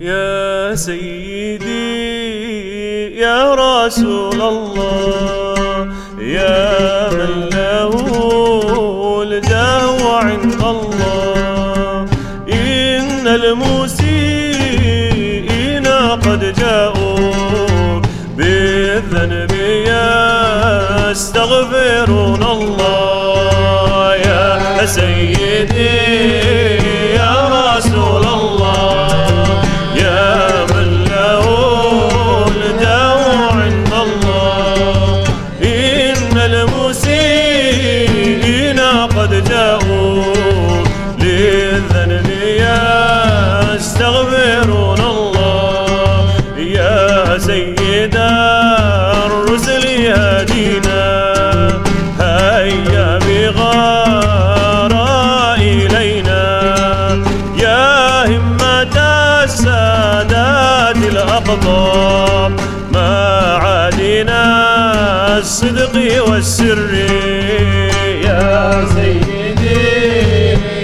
يا سيدي يا رسول الله يا من له الجاه عند الله. إن المسيئين قد جاءوا بالذنب يستغفرون الله. الأقطاب ما عادنا الصدق والسر يا سيدي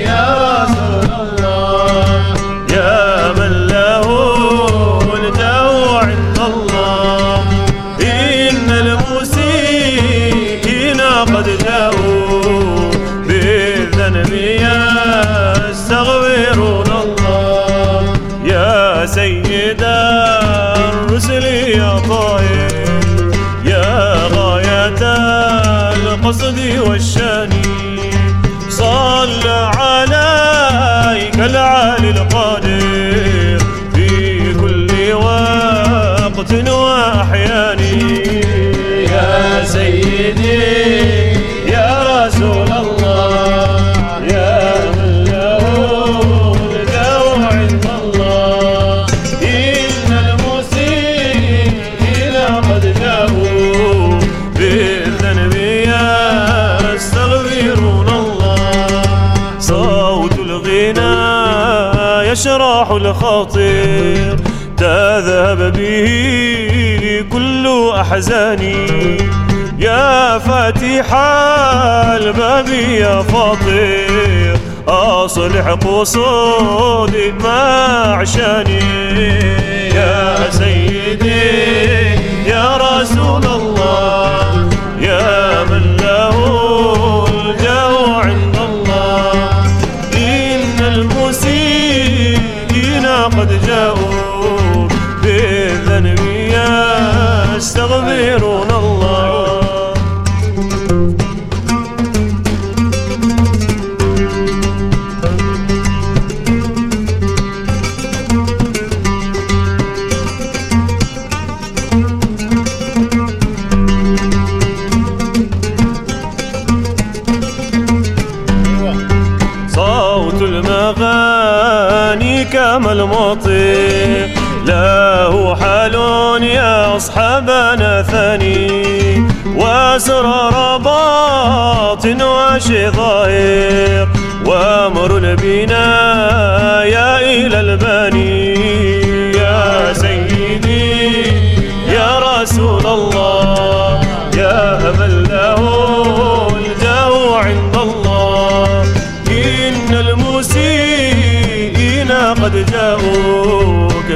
يا رسول الله. يا من له الجو عند الله. إن المسيئين قد جاءوا بالذنب يستغفرون يا طاهر يا غاية القصد والشان. صلى عليك العالي القادر في كل وقت وأحيان. يا سيدي يشرح الخاطر تذهب به كل أحزاني يا فاتح الباب يا فاطر أصلح قصودي ما عشاني يا سيدي رسول الله يا من له الجو عند الله. إن المسيئين قد جاءوا بالذنب يستغفرون كما المطير له حال يا أصحابنا ثاني وأسرار باطن وشي ظاهر وأمر البنايا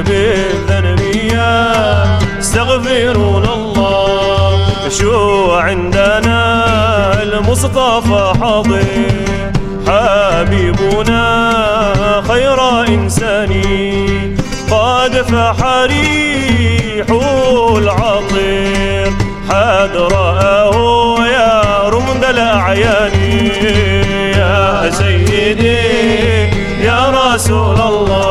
جاءوك بالذنب يستغفرون الله شو عندنا؟ المصطفى حاضر حبيبنا خير إنساني قد فاح ريح العطر حد رآه يا رمد الأعيان. يا سيدي يا رسول الله.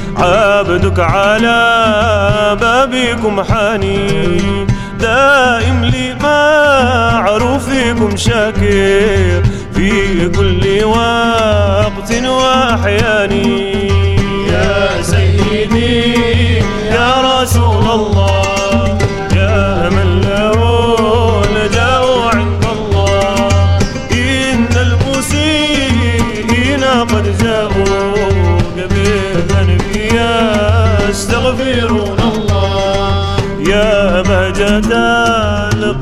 عبدك على بابكم حنين. دائم لمعروف لكم شاكر. في كل وقت وأحيان. يا سيدي يا رسول الله.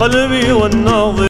القلب والنظر